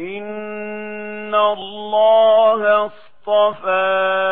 إن الله اصطفى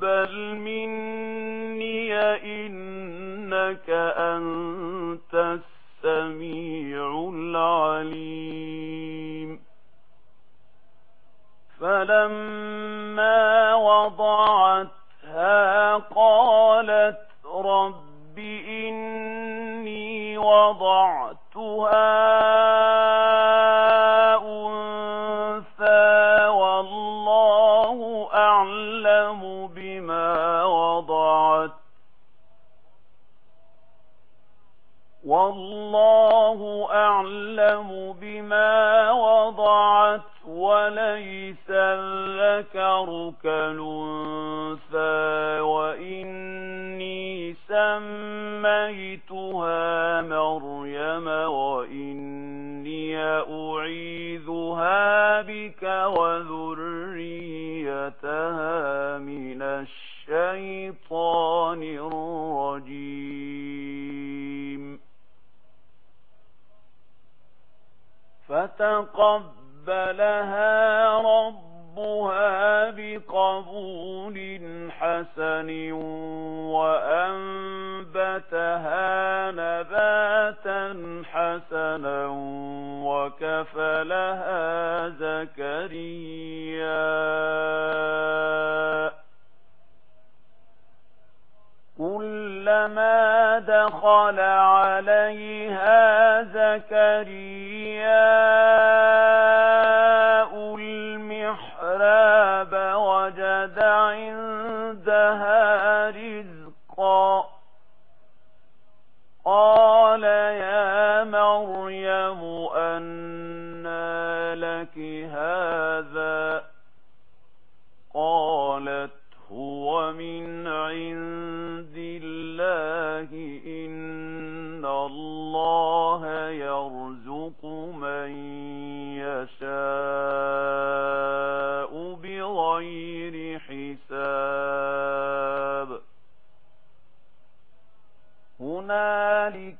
تقبل مني إنك أنت السميع العليم فلما وضعت والله أعلم بما وضعت وليس الذكر كالأنثى وإني سميتها مريم وإني أعيذها بك وذلك تقبلها ربها بقبول حسن وأنبتها نباتا حسنا وكفلها زكريا. كلما دخل عليها زكريا عند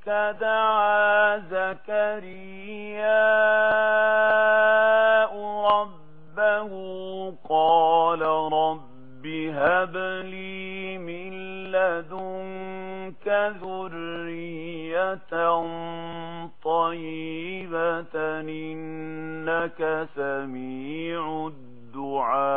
دعا زكرياء ربه قال رب هب لي من لدنك ذرية طيبة إنك سميع الدعاء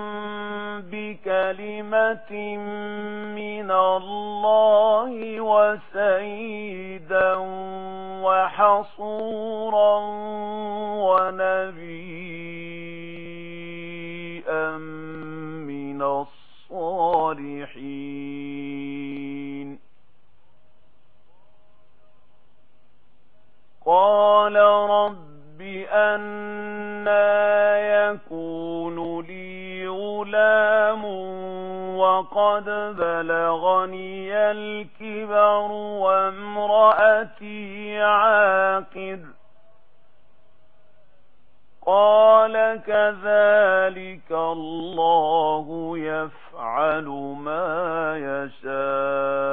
كلمة من الله وسيدا وحصورا ونبيا من الصالحين قال كذلك الله يفعل ما يشاء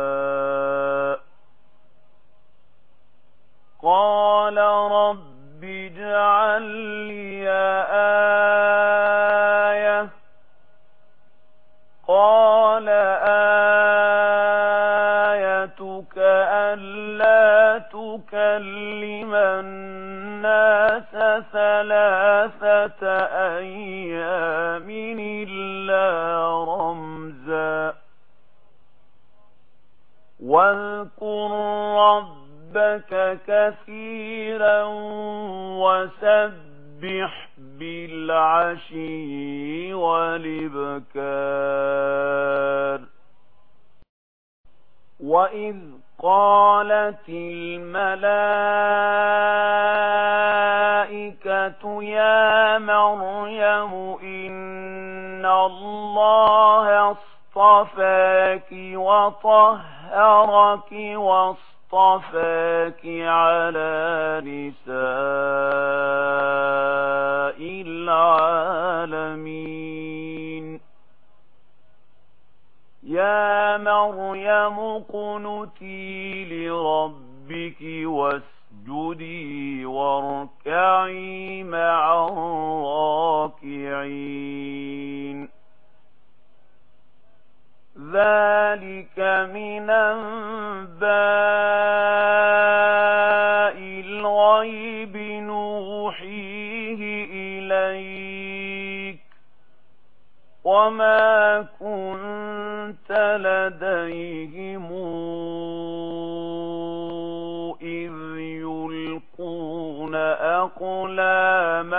فسبح بالعشي والبكار وإذ قالت الملائكة يا مريم إن الله اصطفاك وطهرك واصطفاك اصطفاك على نساء العالمين يا مريم قنتي لربك واسجدي واركعي مع الراكعين ذلك من أنباء الغيب نوحيه إليك وما كنت لديهم إذ يلقون أقلامهم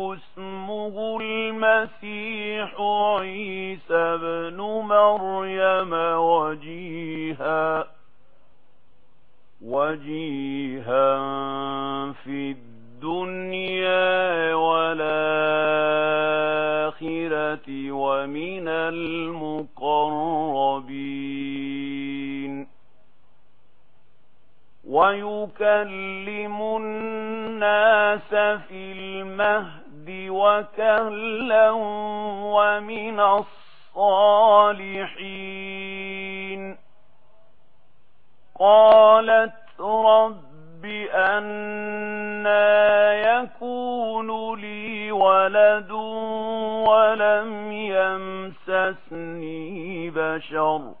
المسيح عيسى بن مريم وجيها وجيها في الدنيا والآخرة ومن المقربين. ويكلم الناس في المهد وكهلا ومن الصالحين. قالت رب أنا يكون لي ولد ولم يمسسني بشر.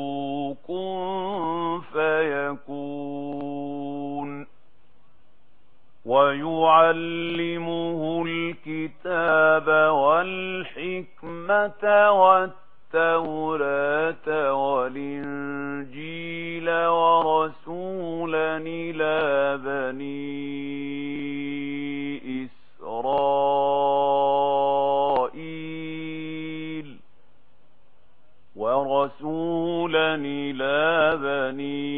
التوراة والتوراة والإنجيل ورسولا إلى بني إسرائيل ورسولا إلى بني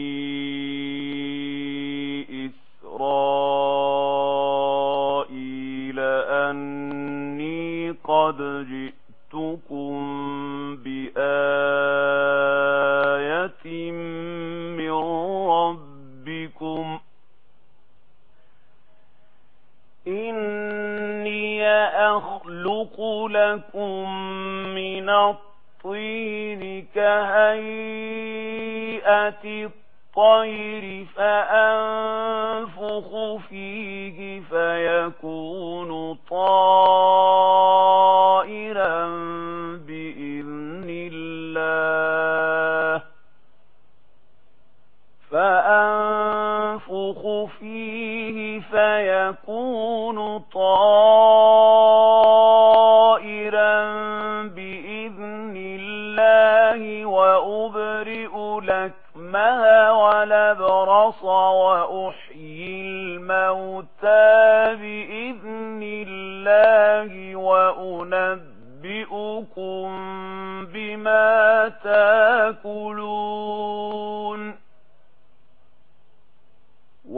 إسرائيل أني قد جئت بآية من ربكم إني أخلق لكم من الطين كهيئة الطير فأنفخ فيه فيكون طائر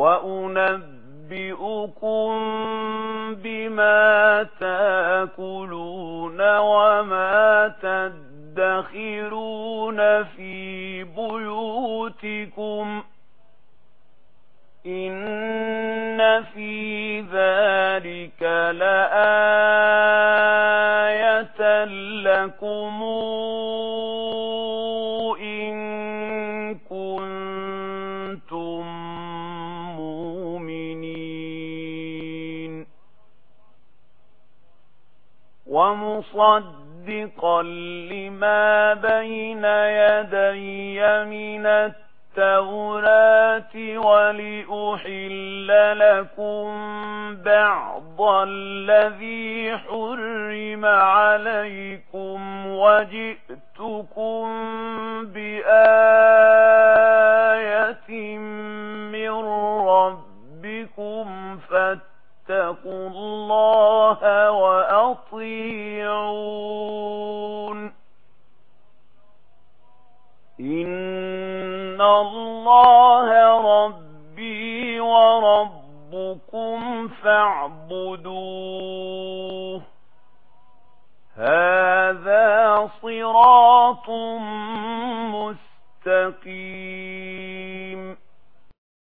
وأنبئكم بما تاكلون وما تدخرون في بيوتكم إن في ذلك لآية لكم مصدقا لما بين يدي من التوراة ولأحل لكم بعض الذي حرم عليكم وجئتكم بآية من ربكم فاتقوا الله وأطيعون الله ربي وربكم فاعبدوه هذا صراط مستقيم